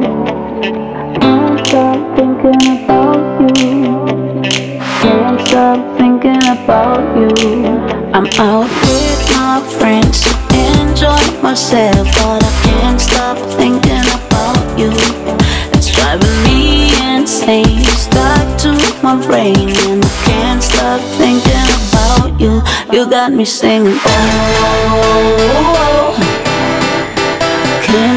Can't stop thinking about you. Can't stop thinking about you. I'm out with my friends, enjoy myself, but I can't stop thinking about you. It's driving me insane, stuck to my brain, and I can't stop thinking about you. You got me singing. Oh.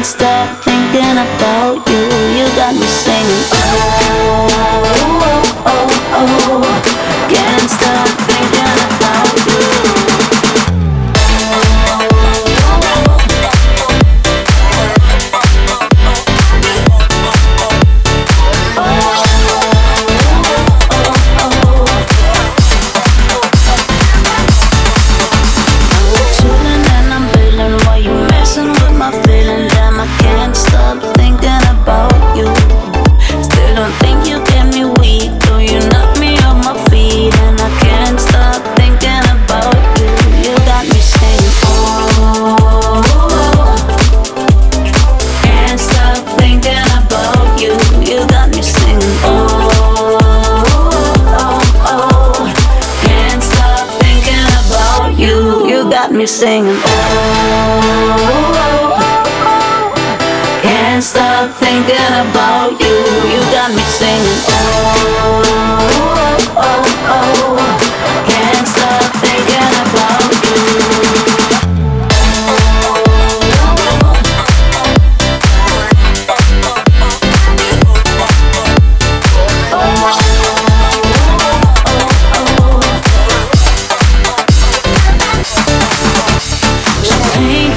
Can't stop thinking about you. You got me singing, oh, got me singing, oh. Can't stop thinking about you. You got me singing, oh,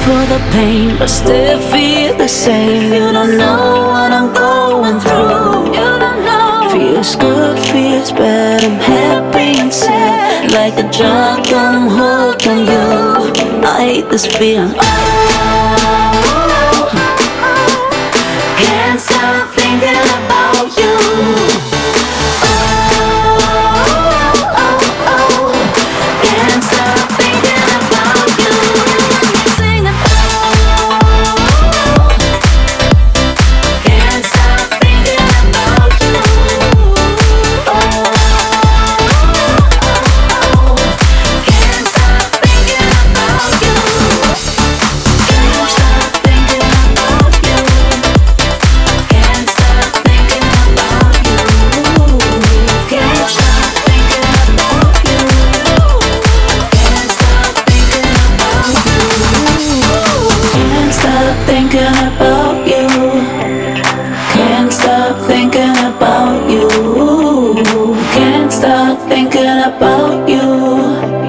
for the pain, but still feel the same. You don't know what I'm going through. You don't know. Feels good, feels bad. I'm happy and sad. Like a drug, I'm hooked on you. I hate this feeling. Oh, oh, oh. can't stop thinking about you. About you.